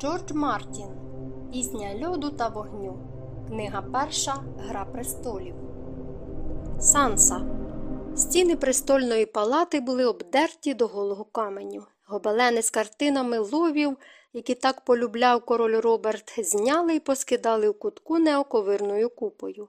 Джордж Мартін Пісня льоду та вогню. Книга перша Гра престолів. Санса. Стіни престольної палати були обдерті до голого каменю. Гобелени з картинами ловів, які так полюбляв король Роберт, зняли і поскидали в кутку неоковирною купою.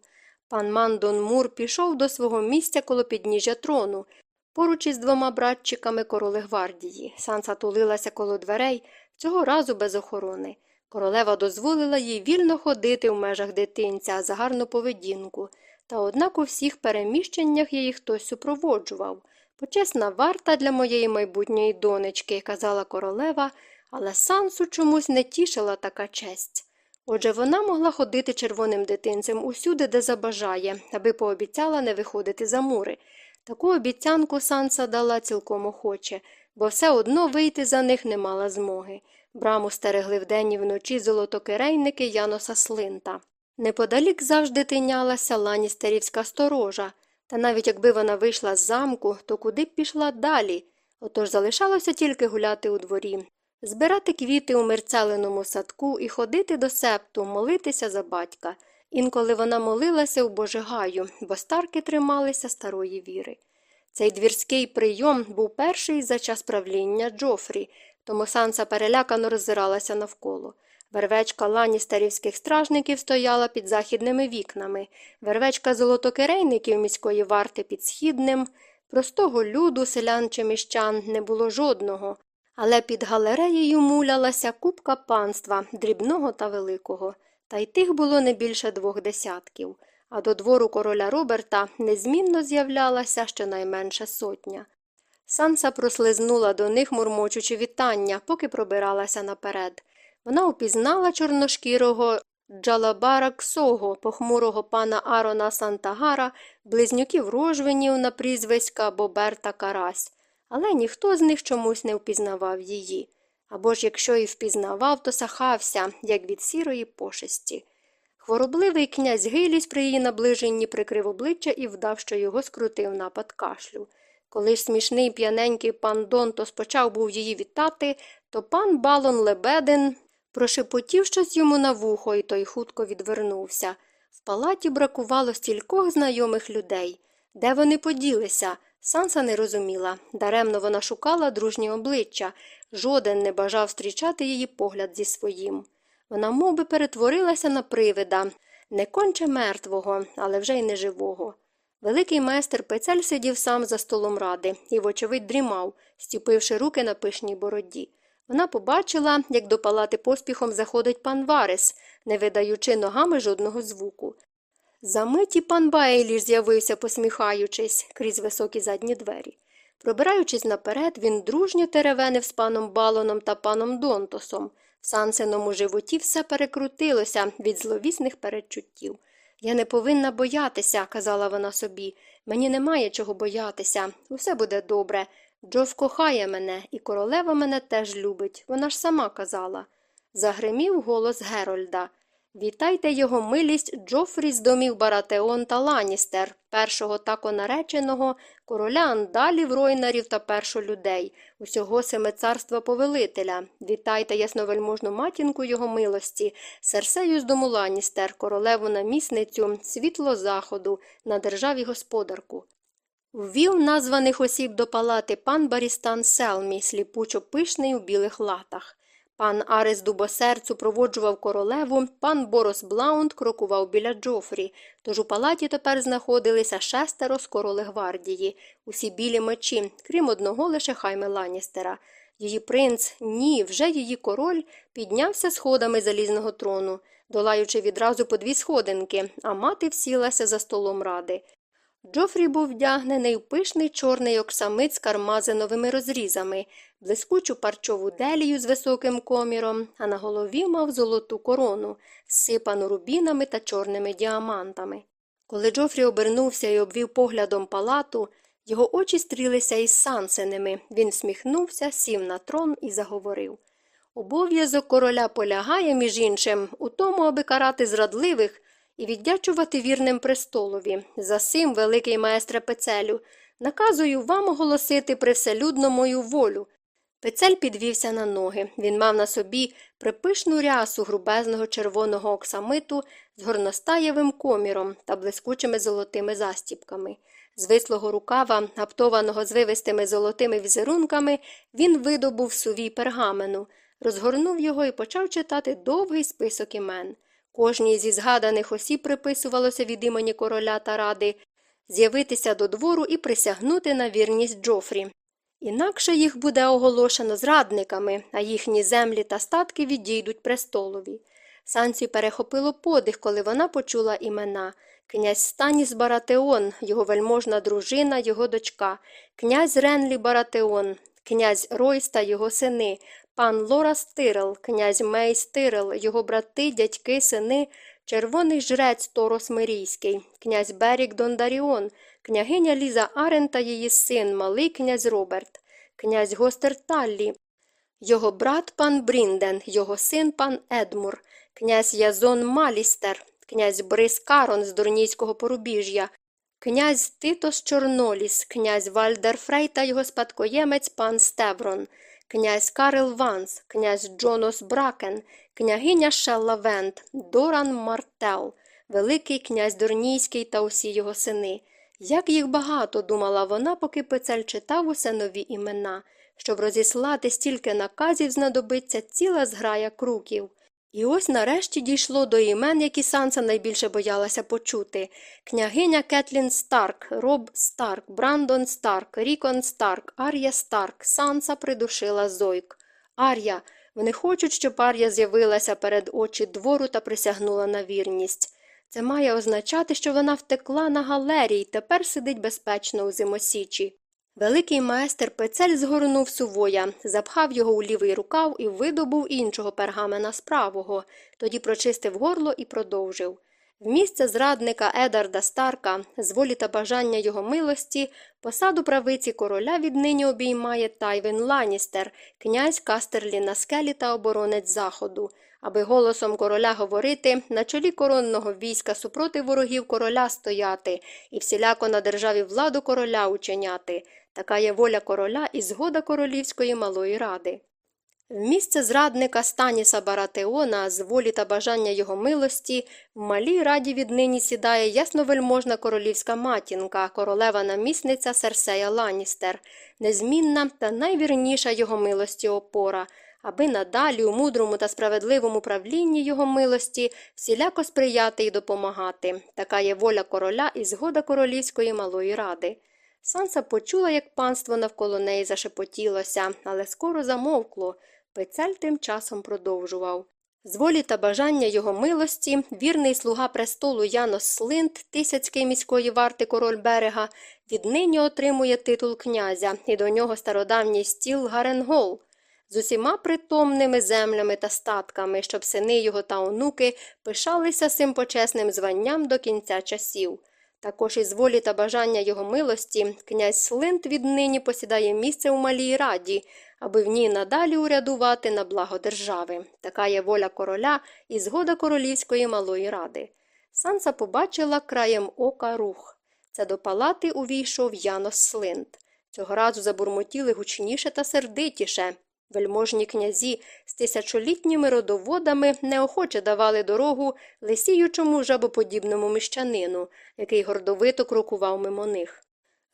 Пан Мандон Мур пішов до свого місця коло підніжжя трону, поруч із двома братчиками короли гвардії. Санса тулилася коло дверей, цього разу без охорони. Королева дозволила їй вільно ходити в межах дитинця за гарну поведінку, та однак у всіх переміщеннях її хтось супроводжував. Почесна варта для моєї майбутньої донечки, казала королева, але сансу чомусь не тішила така честь. Отже, вона могла ходити червоним дитинцем усюди, де забажає, аби пообіцяла не виходити за мури. Таку обіцянку санса дала цілком охоче, бо все одно вийти за них не мала змоги. Браму стерегли вдень і вночі золотокирейники Яноса Слинта. Неподалік завжди тинялася ланістерівська сторожа, та навіть якби вона вийшла з замку, то куди б пішла далі? Отож залишалося тільки гуляти у дворі, збирати квіти у мерцеленому садку і ходити до септу, молитися за батька. Інколи вона молилася у Божигаю, бо старки трималися старої віри. Цей двірський прийом був перший за час правління Джофрі, тому санса перелякано роззиралася навколо. Вервечка ланістерівських стражників стояла під західними вікнами, вервечка золотокирейників міської варти під східним. Простого люду, селян чи міщан не було жодного, але під галереєю мулялася купка панства, дрібного та великого, та й тих було не більше двох десятків, а до двору короля Роберта незмінно з'являлася щонайменше сотня. Санса прослизнула до них, мурмочучи вітання, поки пробиралася наперед. Вона упізнала чорношкірого Джалабара Ксого, похмурого пана Арона Сантагара, близнюків рожвенів на прізвиська Боберта Карась, але ніхто з них чомусь не впізнавав її. Або ж якщо і впізнавав, то сахався, як від сірої пошесті. Хворобливий князь Гиліс при її наближенні прикрив обличчя і вдав, що його скрутив напад кашлю. Коли ж смішний п'яненький пан Донтос почав був її вітати, то пан Балон Лебедин прошепотів щось йому на вухо, і той хутко відвернувся. В палаті бракувало стількох знайомих людей. Де вони поділися? Санса не розуміла. Даремно вона шукала дружні обличчя, жоден не бажав зустрічати її погляд зі своїм. Вона мов би, перетворилася на привида, не конче мертвого, але вже й неживого. Великий майстер пецель сидів сам за столом ради і, вочевидь, дрімав, стіпивши руки на пишній бороді. Вона побачила, як до палати поспіхом заходить пан Варес, не видаючи ногами жодного звуку. Замиті пан Бейлі з'явився, посміхаючись, крізь високі задні двері. Пробираючись наперед, він дружньо теревенив з паном Балоном та паном Донтосом. В сансеному животі все перекрутилося від зловісних передчуттів. Я не повинна боятися, казала вона собі. Мені немає чого боятися. Усе буде добре. Джоф кохає мене, і королева мене теж любить. Вона ж сама казала. Загримів голос Герольда. Вітайте його милість Джофрі з домів Баратеон та Ланістер, першого тако нареченого, короля андалів, ройнарів та першолюдей, усього семицарства повелителя. Вітайте ясновельможну матінку його милості, серсею з дому Ланістер, королеву намісницю, світло заходу, на державі господарку. Ввів названих осіб до палати пан Барістан Селмі, сліпучо пишний у білих латах. Пан Арес Дубосерд супроводжував королеву, пан Борос Блаунд крокував біля Джофрі, тож у палаті тепер знаходилися шестеро з королегвардії, усі білі мечі, крім одного лише хайме Ланістера. Її принц, ні, вже її король, піднявся сходами залізного трону, долаючи відразу по дві сходинки, а мати всілася за столом ради. Джофрі був вдягнений в пишний чорний оксамит з кармазиновими розрізами, блискучу парчову делію з високим коміром, а на голові мав золоту корону, всипану рубінами та чорними діамантами. Коли Джофрі обернувся і обвів поглядом палату, його очі стрілися із сансеними. Він всміхнувся, сів на трон і заговорив. Обов'язок короля полягає, між іншим, у тому, аби карати зрадливих і віддячувати вірним престолові. За сим, великий майстре пецелю, наказую вам оголосити привселюдно мою волю. Пецель підвівся на ноги. Він мав на собі припишну рясу грубезного червоного оксамиту з горностаєвим коміром та блискучими золотими застіпками. З вислого рукава, гаптованого звивистими золотими візерунками, він видобув сувій пергамену, розгорнув його і почав читати довгий список імен. Кожній зі згаданих осіб приписувалося від імені короля та ради з'явитися до двору і присягнути на вірність Джофрі. Інакше їх буде оголошено зрадниками, а їхні землі та статки відійдуть престолові. Санці перехопило подих, коли вона почула імена князь Станіс Баратеон, його вельможна дружина, його дочка, князь Ренлі Баратеон, князь Ройс та його сини, пан Лора Стирел, князь Мей Стирел, його брати, дядьки, сини, червоний жрець Торос Мирійський, князь Берік Дондаріон, княгиня Ліза Арен та її син, малий князь Роберт, князь Гостер Таллі, його брат пан Брінден, його син пан Едмур, князь Язон Малістер, князь Брис Карон з Дурнійського порубіжжя, князь Титос Чорноліс, князь Вальдер Фрей та його спадкоємець пан Стеврон, князь Карл Ванс, князь Джонос Бракен, княгиня Шелла Вент, Доран Мартел, Великий князь Дорнійський та усі його сини. Як їх багато, думала вона, поки пецель читав усе нові імена. Щоб розіслати стільки наказів, знадобиться ціла зграя круків. І ось нарешті дійшло до імен, які Санса найбільше боялася почути княгиня Кетлін Старк, Роб Старк, Брандон Старк, Рікон Старк, Ар'я Старк, Санса придушила зойк. Ар'я, вони хочуть, щоб Ар'я з'явилася перед очі двору та присягнула на вірність. Це має означати, що вона втекла на галерії, тепер сидить безпечно у Зимосічі. Великий майстер пецель згорнув сувоя, запхав його у лівий рукав і видобув іншого пергамена з правого, тоді прочистив горло і продовжив. В місце зрадника Едарда Старка, з волі та бажання його милості, посаду правиці короля віднині обіймає Тайвін Ланістер, князь Кастерлі на скелі та оборонець заходу, аби голосом короля говорити, на чолі коронного війська супроти ворогів короля стояти і всіляко на державі владу короля учиняти. Така є воля короля і згода королівської малої ради. В місце зрадника Станіса Баратеона, з волі та бажання його милості, в малій раді віднині сідає ясновельможна королівська матінка, королева намісниця Серсея Ланістер, незмінна та найвірніша його милості опора, аби надалі у мудрому та справедливому правлінні його милості всіляко сприяти і допомагати. Така є воля короля і згода королівської малої ради. Санса почула, як панство навколо неї зашепотілося, але скоро замовкло. Пецель тим часом продовжував. З волі та бажання його милості, вірний слуга престолу Янос Слинт, тисяцький міської варти король берега, віднині отримує титул князя і до нього стародавній стіл Гаренгол з усіма притомними землями та статками, щоб сини його та онуки пишалися цим почесним званням до кінця часів. Також із волі та бажання його милості князь Слинт віднині посідає місце у малій раді, аби в ній надалі урядувати на благо держави. Така є воля короля і згода королівської малої ради. Санса побачила краєм ока рух. Це до палати увійшов Янос Слинт. Цього разу забурмотіли гучніше та сердитіше. Вельможні князі з тисячолітніми родоводами неохоче давали дорогу лисіючому жабоподібному міщанину, який гордовито крокував мимо них.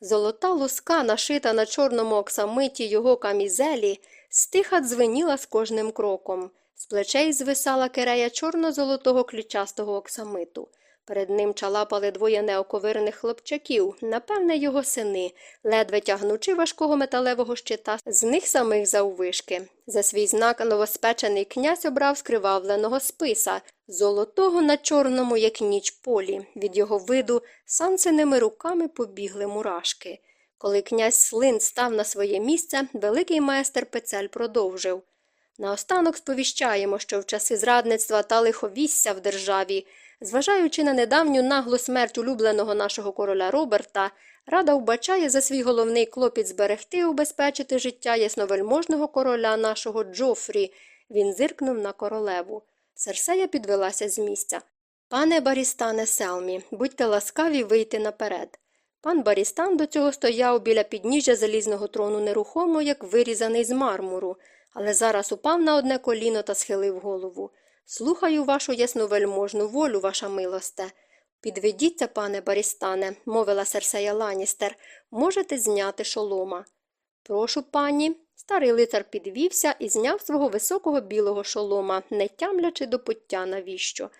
Золота луска, нашита на чорному оксамиті його камізелі, стиха дзвеніла з кожним кроком. З плечей звисала керея чорно-золотого ключастого оксамиту. Перед ним чалапали двоє неоковирних хлопчаків, напевне, його сини, ледве тягнучи важкого металевого щита з них самих заввишки. За свій знак новоспечений князь обрав скривавленого списа, золотого на чорному, як ніч полі. Від його виду сансиними руками побігли мурашки. Коли князь Слин став на своє місце, великий майстер Пецель продовжив. Наостанок сповіщаємо, що в часи зрадництва та лиховісся в державі Зважаючи на недавню наглу смерть улюбленого нашого короля Роберта, рада вбачає за свій головний клопіт зберегти і убезпечити життя ясновельможного короля нашого Джофрі. Він зиркнув на королеву. Серсея підвелася з місця. Пане Барістане Селмі, будьте ласкаві вийти наперед. Пан Барістан до цього стояв біля підніжжя залізного трону нерухомо, як вирізаний з мармуру, але зараз упав на одне коліно та схилив голову. Слухаю вашу ясновельможну волю, ваша милосте. Підведіться, пане Барістане, мовила Серсея Ланістер, можете зняти шолома. Прошу, пані. Старий лицар підвівся і зняв свого високого білого шолома, не тямлячи до пуття навіщо.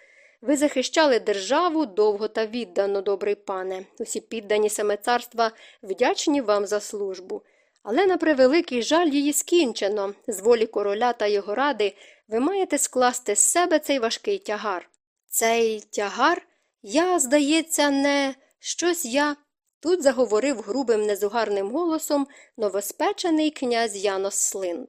Ви захищали державу довго та віддано, добрий пане. Усі піддані саме царства вдячні вам за службу. Але на превеликий жаль її скінчено. З волі короля та його ради ви маєте скласти з себе цей важкий тягар. Цей тягар? Я, здається, не щось я. Тут заговорив грубим незугарним голосом новоспечений князь Янос Слинд.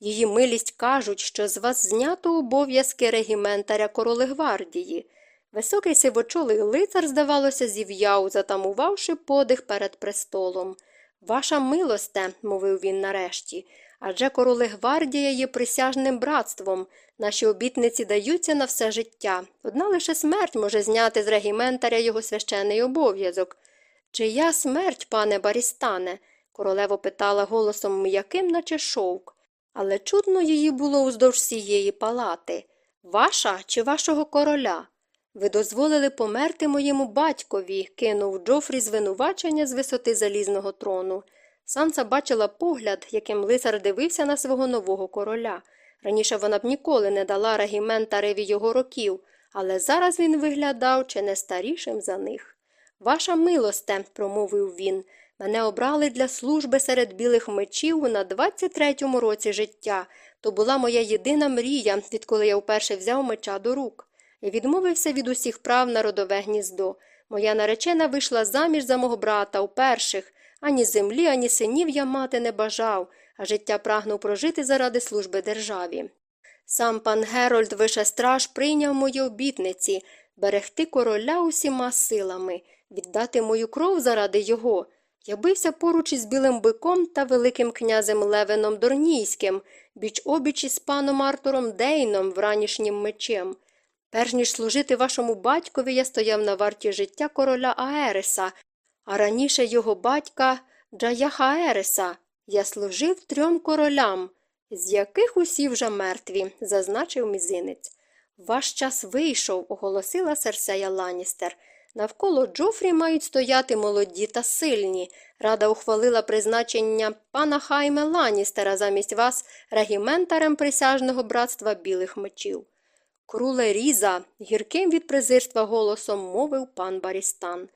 Її милість кажуть, що з вас знято обов'язки регіментаря королегвардії. Високий сивочолий лицар, здавалося, зів'яв, затамувавши подих перед престолом. Ваша милосте, мовив він нарешті, адже королегвардія є присяжним братством. Наші обітниці даються на все життя. Одна лише смерть може зняти з регіментаря його священий обов'язок. Чия смерть, пане Барістане? королева питала голосом м'яким, наче шовк, але чутно її було уздовж всієї палати. Ваша чи вашого короля? Ви дозволили померти моєму батькові, кинув Джофрі звинувачення з висоти залізного трону. Санса бачила погляд, яким лицар дивився на свого нового короля. Раніше вона б ніколи не дала регіментареві його років, але зараз він виглядав чи не старішим за них. Ваша милосте, промовив він, мене обрали для служби серед білих мечів на 23-му році життя. То була моя єдина мрія, відколи я вперше взяв меча до рук. Я відмовився від усіх прав на родове гніздо. Моя наречена вийшла заміж за мого брата у перших. Ані землі, ані синів я мати не бажав, а життя прагнув прожити заради служби державі. Сам пан Герольд Вишестраж прийняв мої обітниці берегти короля усіма силами, віддати мою кров заради його. Я бився поруч із білим биком та великим князем Левеном Дорнійським, біч обіч із паном Артуром Дейном вранішнім мечем. Перш ніж служити вашому батькові, я стояв на варті життя короля Аереса, а раніше його батька Джаяхаереса. Я служив трьом королям, з яких усі вже мертві, зазначив мізинець. Ваш час вийшов, оголосила Серсея Ланістер. Навколо Джофрі мають стояти молоді та сильні. Рада ухвалила призначення пана Хайме Ланістера замість вас регіментарем присяжного братства білих мечів. Круле різа, гірким від презирства голосом мовив пан Барістан.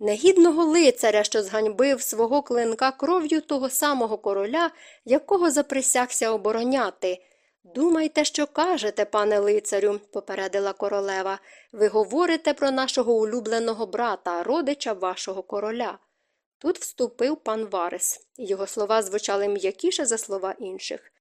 Негідного лицаря, що зганьбив свого клинка кров'ю того самого короля, якого заприсягся обороняти. Думайте, що кажете, пане лицарю, попередила королева. Ви говорите про нашого улюбленого брата, родича вашого короля. Тут вступив пан Варес, його слова звучали м'якіше за слова інших.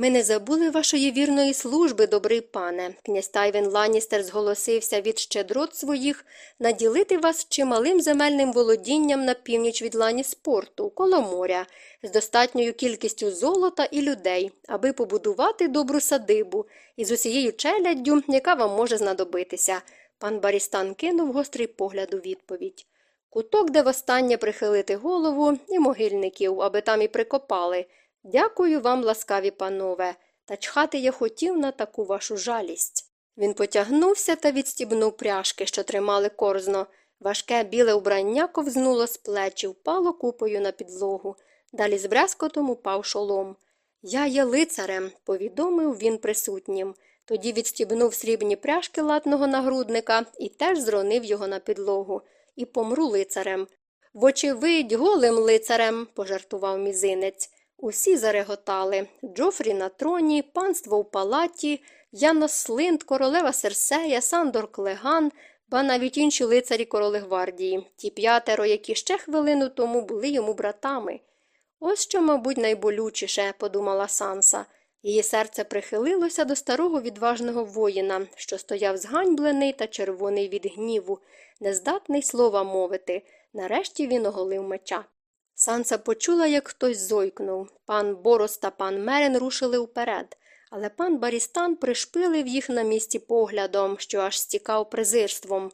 Ми не забули вашої вірної служби, добрий пане. Князь Тайвен Ланістер зголосився від щедрот своїх наділити вас чималим земельним володінням на північ від лані спорту, коло моря, з достатньою кількістю золота і людей, аби побудувати добру садибу із усією челяддю, яка вам може знадобитися. Пан Барістан кинув гострий погляд у відповідь. Куток, де востаннє прихилити голову, і могильників, аби там і прикопали. Дякую вам, ласкаві панове, та чхати я хотів на таку вашу жалість. Він потягнувся та відстібнув пряжки, що тримали корзно. Важке біле убрання ковзнуло з плечі, впало купою на підлогу. Далі з брязкотом упав шолом. Я є лицарем, повідомив він присутнім. Тоді відстібнув срібні пряжки латного нагрудника і теж зронив його на підлогу. І помру лицарем. Вочевидь, голим лицарем, пожартував мізинець. Усі зареготали Джофрі на троні, панство в палаті, Янос Слинд, королева Серсея, Сандор Клеган, ба навіть інші лицарі королегвардії, ті п'ятеро, які ще хвилину тому були йому братами. Ось що, мабуть, найболючіше, подумала Санса. Її серце прихилилося до старого відважного воїна, що стояв зганьблений та червоний від гніву, нездатний слова мовити. Нарешті він оголив меча. Санса почула, як хтось зойкнув. Пан Борос та пан Мерен рушили вперед, але пан Барістан пришпилив їх на місці поглядом, що аж стікав презирством.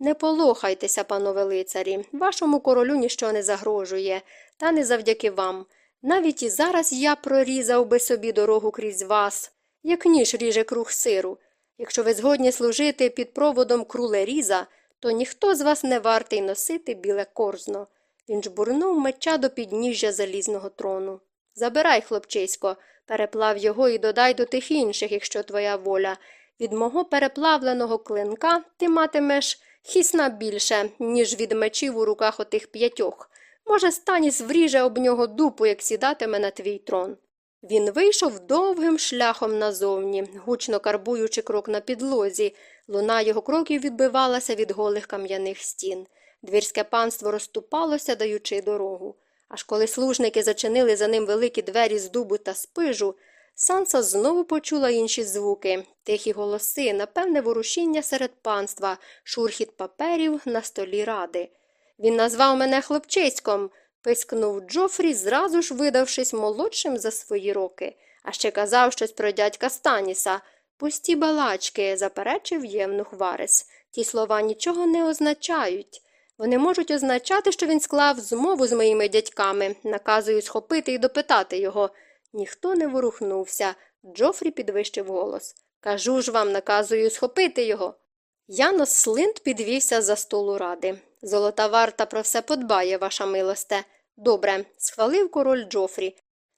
Не полохайтеся, панове лицарі, вашому королю ніщо не загрожує, та не завдяки вам. Навіть і зараз я прорізав би собі дорогу крізь вас, як ніж ріже круг сиру. Якщо ви згодні служити під проводом крулеріза, то ніхто з вас не вартий носити біле корзно. Він жбурнув меча до підніжжя залізного трону. Забирай, хлопчисько, переплав його і додай до тих інших, якщо твоя воля. Від мого переплавленого клинка ти матимеш хісна більше, ніж від мечів у руках отих п'ятьох. Може, Станіс вріже об нього дупу, як сідатиме на твій трон. Він вийшов довгим шляхом назовні, гучно карбуючи крок на підлозі. Луна його кроків відбивалася від голих кам'яних стін. Двірське панство розступалося, даючи дорогу. Аж коли служники зачинили за ним великі двері з дубу та спижу, Санса знову почула інші звуки, тихі голоси, напевне, ворушіння серед панства, шурхіт паперів на столі ради. Він назвав мене хлопчиськом, пискнув Джофрі, зразу ж видавшись молодшим за свої роки, а ще казав щось про дядька Станіса. Пусті балачки, заперечив Євнух Варес. Ті слова нічого не означають. Вони можуть означати, що він склав змову з моїми дядьками, наказую схопити і допитати його. Ніхто не ворухнувся. Джофрі підвищив голос. Кажу ж вам, наказую схопити його. Янос Слинт підвівся за столу ради. Золота варта про все подбає, ваша милосте. Добре, схвалив король Джофрі.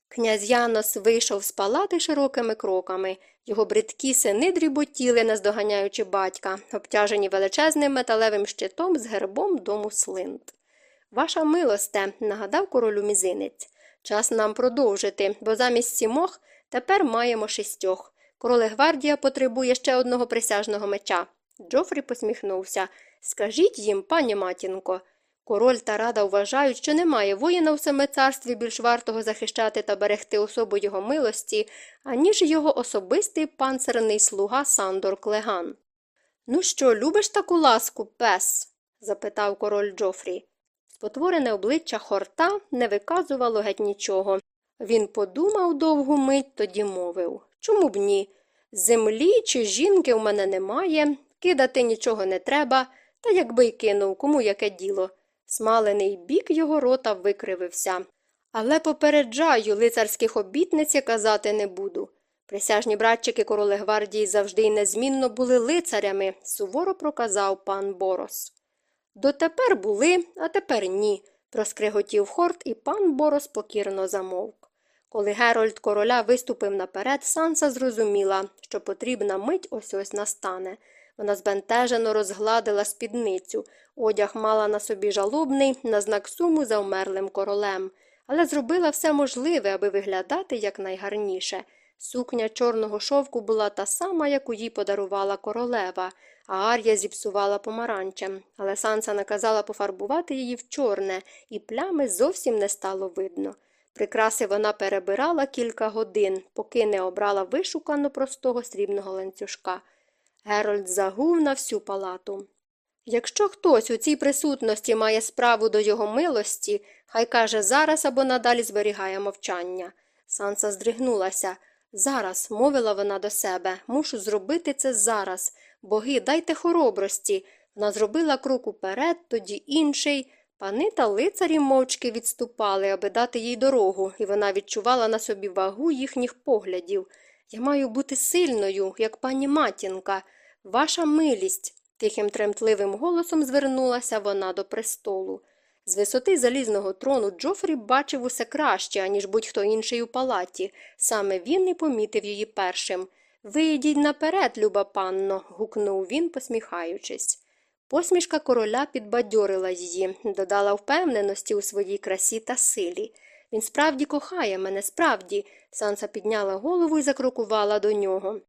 Князь Янос вийшов з палати широкими кроками. Його бридкі сини дріботіли, наздоганяючи батька, обтяжені величезним металевим щитом з гербом дому Слинт. Ваша милосте, нагадав королю мізинець. Час нам продовжити, бо замість сімох тепер маємо шістьох. Короле гвардія потребує ще одного присяжного меча. Джофрі посміхнувся. Скажіть їм, пані матінко. Король та рада вважають, що немає воїна в саме царстві більш вартого захищати та берегти особу його милості, аніж його особистий панцерний слуга Сандор Клеган. Ну що, любиш таку ласку, пес? запитав король Джофрі. Спотворене обличчя хорта не виказувало геть нічого. Він подумав довгу мить, тоді мовив Чому б ні? Землі чи жінки в мене немає, кидати нічого не треба, та якби й кинув, кому яке діло. Смалений бік його рота викривився. Але попереджаю, лицарських обітниць я казати не буду. Присяжні братчики короли гвардії завжди й незмінно були лицарями, суворо проказав пан Борос. Дотепер були, а тепер ні, проскриготів хорт, і пан Борос покірно замовк. Коли Герольд короля виступив наперед, Санса зрозуміла, що потрібна мить ось ось настане. Вона збентежено розгладила спідницю. Одяг мала на собі жалобний, на знак суму за вмерлим королем, але зробила все можливе, аби виглядати якнайгарніше. Сукня чорного шовку була та сама, яку їй подарувала королева, а Ар'я зіпсувала помаранчем, але Санса наказала пофарбувати її в чорне, і плями зовсім не стало видно. Прикраси вона перебирала кілька годин, поки не обрала вишукано простого срібного ланцюжка. Герольд загув на всю палату. Якщо хтось у цій присутності має справу до його милості, хай каже зараз або надалі зберігає мовчання. Санса здригнулася. Зараз, мовила вона до себе, мушу зробити це зараз. Боги, дайте хоробрості. Вона зробила крок уперед, тоді інший. Пани та лицарі мовчки відступали, аби дати їй дорогу, і вона відчувала на собі вагу їхніх поглядів. Я маю бути сильною, як пані матінка. Ваша милість. Тихим тремтливим голосом звернулася вона до престолу. З висоти залізного трону Джофрі бачив усе краще, аніж будь-хто інший у палаті. Саме він і помітив її першим. Вийдіть наперед, люба панно, гукнув він, посміхаючись. Посмішка короля підбадьорила її, додала впевненості у своїй красі та силі. Він справді кохає мене, справді. Санса підняла голову і закрокувала до нього.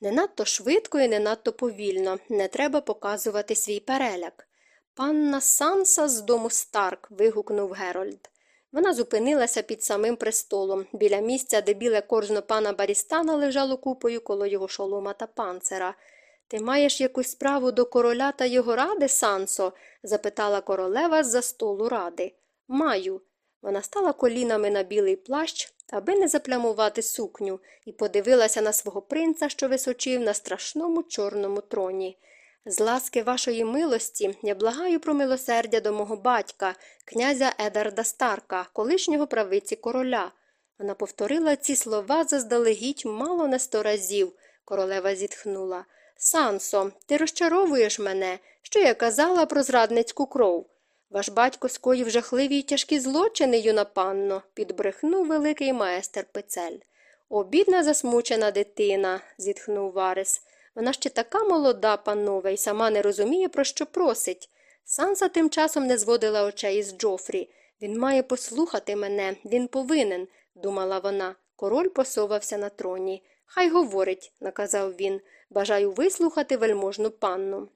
Не надто швидко і не надто повільно, не треба показувати свій переляк. Панна Санса з дому Старк. вигукнув Герольд. Вона зупинилася під самим престолом, біля місця, де біле коржно пана Барістана лежало купою коло його шолома та панцера. Ти маєш якусь справу до короля та його ради, Сансо? запитала королева з за столу ради. Маю. Вона стала колінами на білий плащ, аби не заплямувати сукню, і подивилася на свого принца, що височив на страшному чорному троні. З ласки вашої милості я благаю про милосердя до мого батька, князя Едарда Старка, колишнього правиці короля. Вона повторила ці слова заздалегідь мало не сто разів. Королева зітхнула. Сансо, ти розчаровуєш мене, що я казала про зрадницьку кров. Ваш батько скоїв жахливі й тяжкі злочини, юна панно, підбрехнув великий майстер пецель. О, бідна засмучена дитина, зітхнув Варес. Вона ще така молода, панове, і сама не розуміє, про що просить. Санса тим часом не зводила очей із Джофрі. Він має послухати мене, він повинен, думала вона. Король посовався на троні. Хай говорить, наказав він. Бажаю вислухати вельможну панну.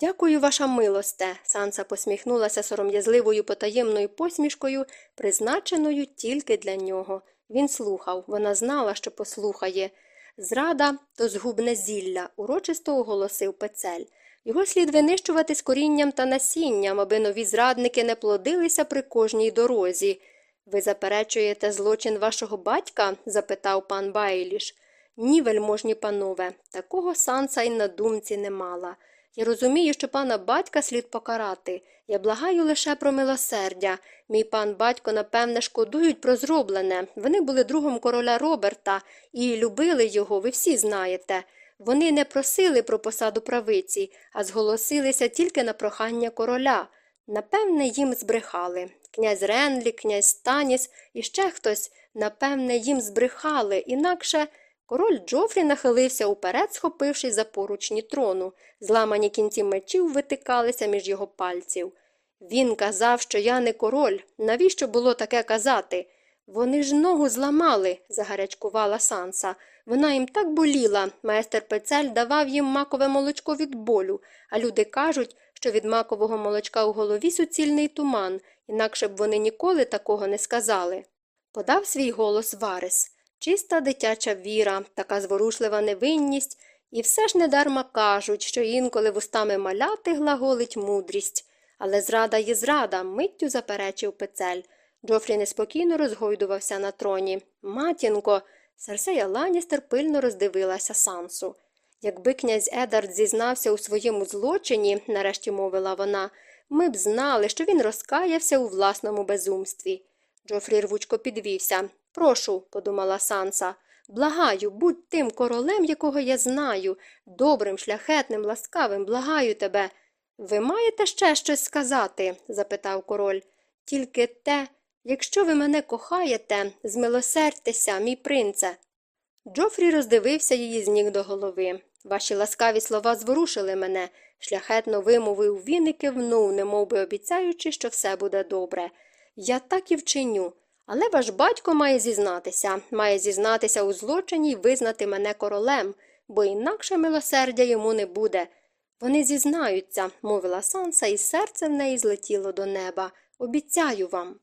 Дякую, ваша милосте. Санса посміхнулася сором'язливою потаємною посмішкою, призначеною тільки для нього. Він слухав, вона знала, що послухає. Зрада то згубне зілля, урочисто оголосив пецель. Його слід винищувати з корінням та насінням, аби нові зрадники не плодилися при кожній дорозі. Ви заперечуєте злочин вашого батька? запитав пан Байліш. Ні, вельможні панове, такого санса й на думці не мала. Я розумію, що пана батька слід покарати. Я благаю лише про милосердя. Мій пан батько, напевне, шкодують про зроблене. Вони були другом короля Роберта і любили його, ви всі знаєте. Вони не просили про посаду правиці, а зголосилися тільки на прохання короля. Напевне, їм збрехали. Князь Ренлі, князь Станіс і ще хтось, напевне, їм збрехали, інакше. Король Джофрі нахилився уперед, схопившись за поручні трону. Зламані кінці мечів витикалися між його пальців. Він казав, що я не король. Навіщо було таке казати? Вони ж ногу зламали, загарячкувала Санса. Вона їм так боліла. Майстер Пецель давав їм макове молочко від болю, а люди кажуть, що від макового молочка у голові суцільний туман, інакше б вони ніколи такого не сказали. Подав свій голос Варес. Чиста дитяча віра, така зворушлива невинність, і все ж недарма кажуть, що інколи вустами маляти глаголить мудрість. Але зрада є зрада, миттю заперечив пецель. Джофрі неспокійно розгойдувався на троні. Матінко. Серсея Ланістер пильно роздивилася Сансу. Якби князь Едард зізнався у своєму злочині, нарешті мовила вона, ми б знали, що він розкаявся у власному безумстві. Джофрі рвучко підвівся. Прошу, подумала Санса. Благаю, будь тим королем, якого я знаю, добрим, шляхетним, ласкавим, благаю тебе. Ви маєте ще щось сказати? запитав король. Тільки те, якщо ви мене кохаєте, змилосердьтеся, мій принце. Джофрі роздивився її з ніг до голови. Ваші ласкаві слова зворушили мене, шляхетно вимовив він і кивнув, немов би обіцяючи, що все буде добре. Я так і вчиню. Але ваш батько має зізнатися, має зізнатися у злочині й визнати мене королем, бо інакше милосердя йому не буде. Вони зізнаються, мовила Санса, і серце в неї злетіло до неба. Обіцяю вам.